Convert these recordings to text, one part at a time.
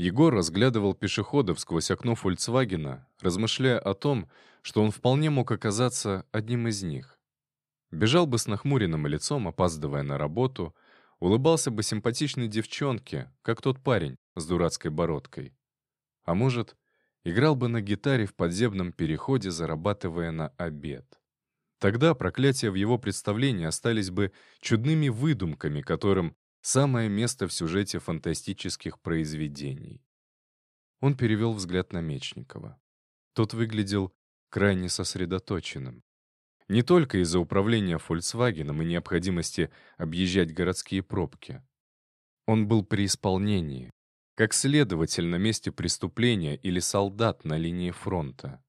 Егор разглядывал пешеходов сквозь окно «Фольксвагена», размышляя о том, что он вполне мог оказаться одним из них. Бежал бы с нахмуренным лицом, опаздывая на работу, улыбался бы симпатичной девчонке, как тот парень с дурацкой бородкой. А может, играл бы на гитаре в подземном переходе, зарабатывая на обед. Тогда проклятия в его представлении остались бы чудными выдумками, которым самое место в сюжете фантастических произведений. Он перевел взгляд на Мечникова. Тот выглядел крайне сосредоточенным. Не только из-за управления «Фольксвагеном» и необходимости объезжать городские пробки. Он был при исполнении, как следователь на месте преступления или солдат на линии фронта.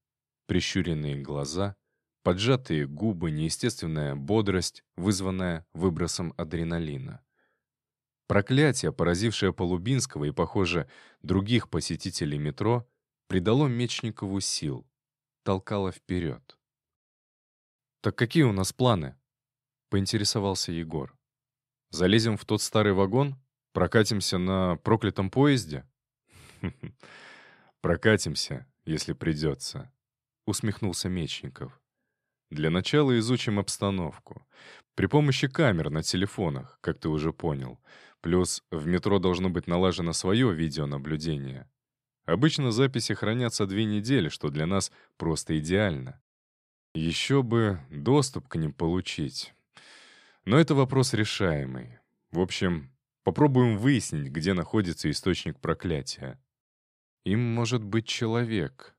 Прищуренные глаза, поджатые губы, неестественная бодрость, вызванная выбросом адреналина. Проклятие, поразившее Полубинского и, похоже, других посетителей метро, придало Мечникову сил, толкало вперед. «Так какие у нас планы?» — поинтересовался Егор. «Залезем в тот старый вагон? Прокатимся на проклятом поезде?» «Прокатимся, если придется», — усмехнулся Мечников. «Для начала изучим обстановку. При помощи камер на телефонах, как ты уже понял. Плюс в метро должно быть налажено свое видеонаблюдение. Обычно записи хранятся две недели, что для нас просто идеально. Еще бы доступ к ним получить. Но это вопрос решаемый. В общем, попробуем выяснить, где находится источник проклятия. Им может быть человек.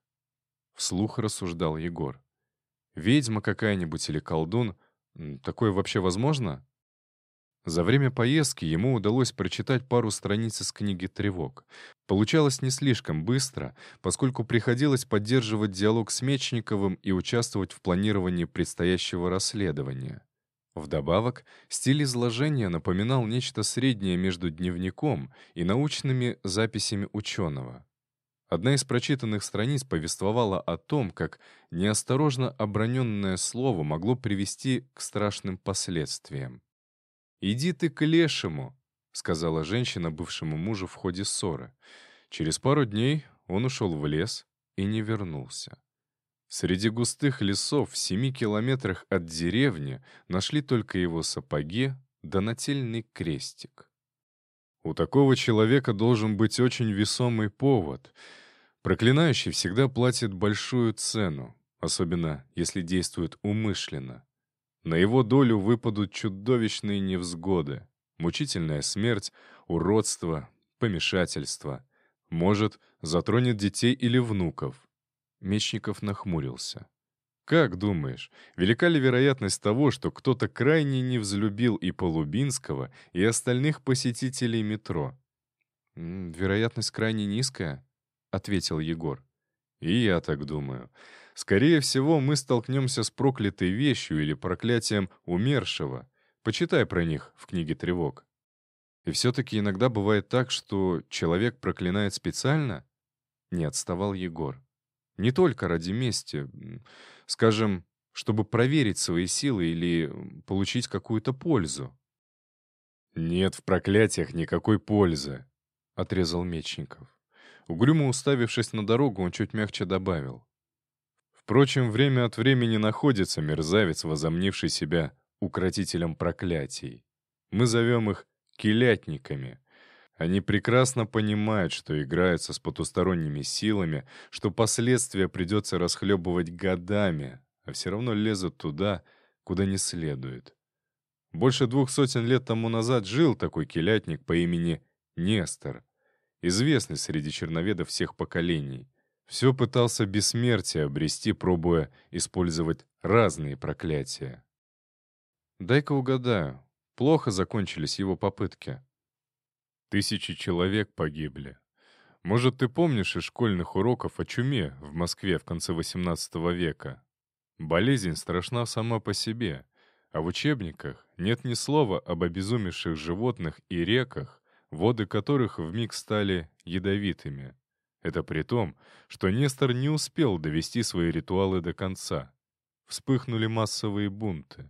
Вслух рассуждал Егор. Ведьма какая-нибудь или колдун. Такое вообще возможно? За время поездки ему удалось прочитать пару страниц из книги «Тревог». Получалось не слишком быстро, поскольку приходилось поддерживать диалог с Мечниковым и участвовать в планировании предстоящего расследования. Вдобавок, стиль изложения напоминал нечто среднее между дневником и научными записями ученого. Одна из прочитанных страниц повествовала о том, как неосторожно оброненное слово могло привести к страшным последствиям. «Иди ты к лешему», — сказала женщина бывшему мужу в ходе ссоры. Через пару дней он ушел в лес и не вернулся. Среди густых лесов в семи километрах от деревни нашли только его сапоги да нательный крестик. У такого человека должен быть очень весомый повод. Проклинающий всегда платит большую цену, особенно если действует умышленно. На его долю выпадут чудовищные невзгоды, мучительная смерть, уродство, помешательство. Может, затронет детей или внуков. Мечников нахмурился. «Как думаешь, велика ли вероятность того, что кто-то крайне не взлюбил и Полубинского, и остальных посетителей метро?» «Вероятность крайне низкая», — ответил Егор. «И я так думаю. Скорее всего, мы столкнемся с проклятой вещью или проклятием умершего. Почитай про них в книге «Тревог». И все-таки иногда бывает так, что человек проклинает специально? Не отставал Егор. Не только ради мести. Скажем, чтобы проверить свои силы или получить какую-то пользу. «Нет в проклятиях никакой пользы», — отрезал Мечников. Угрюмо уставившись на дорогу, он чуть мягче добавил. Впрочем, время от времени находится мерзавец, возомнивший себя укротителем проклятий. Мы зовем их килятниками. Они прекрасно понимают, что играются с потусторонними силами, что последствия придется расхлебывать годами, а все равно лезут туда, куда не следует. Больше двух сотен лет тому назад жил такой килятник по имени Нестор, известный среди черноведов всех поколений. Все пытался бессмертие обрести, пробуя использовать разные проклятия. Дай-ка угадаю, плохо закончились его попытки. Тысячи человек погибли. Может, ты помнишь из школьных уроков о чуме в Москве в конце XVIII века? Болезнь страшна сама по себе, а в учебниках нет ни слова об обезумевших животных и реках, воды которых вмиг стали ядовитыми. Это при том, что Нестор не успел довести свои ритуалы до конца. Вспыхнули массовые бунты.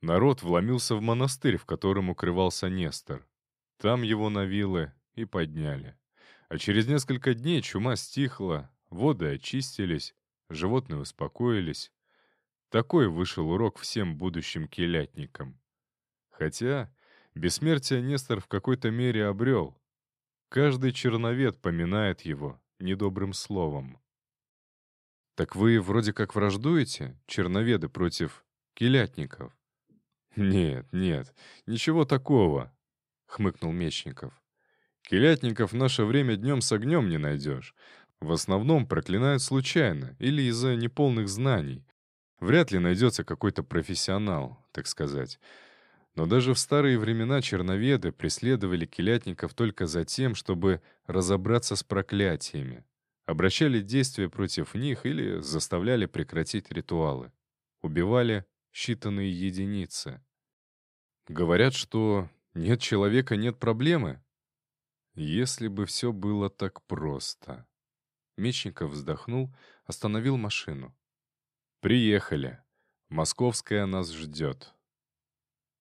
Народ вломился в монастырь, в котором укрывался Нестор. Там его на вилы и подняли. А через несколько дней чума стихла, воды очистились, животные успокоились. Такой вышел урок всем будущим келятникам. Хотя бессмертие Нестор в какой-то мере обрел. Каждый черновед поминает его недобрым словом. «Так вы вроде как враждуете, черноведы против келятников?» «Нет, нет, ничего такого», — хмыкнул Мечников. «Келятников в наше время днем с огнем не найдешь. В основном проклинают случайно или из-за неполных знаний. Вряд ли найдется какой-то профессионал, так сказать. Но даже в старые времена черноведы преследовали келятников только за тем, чтобы разобраться с проклятиями. Обращали действия против них или заставляли прекратить ритуалы. Убивали считанные единицы. Говорят, что нет человека — нет проблемы. Если бы все было так просто. Мечников вздохнул, остановил машину. «Приехали. Московская нас ждет».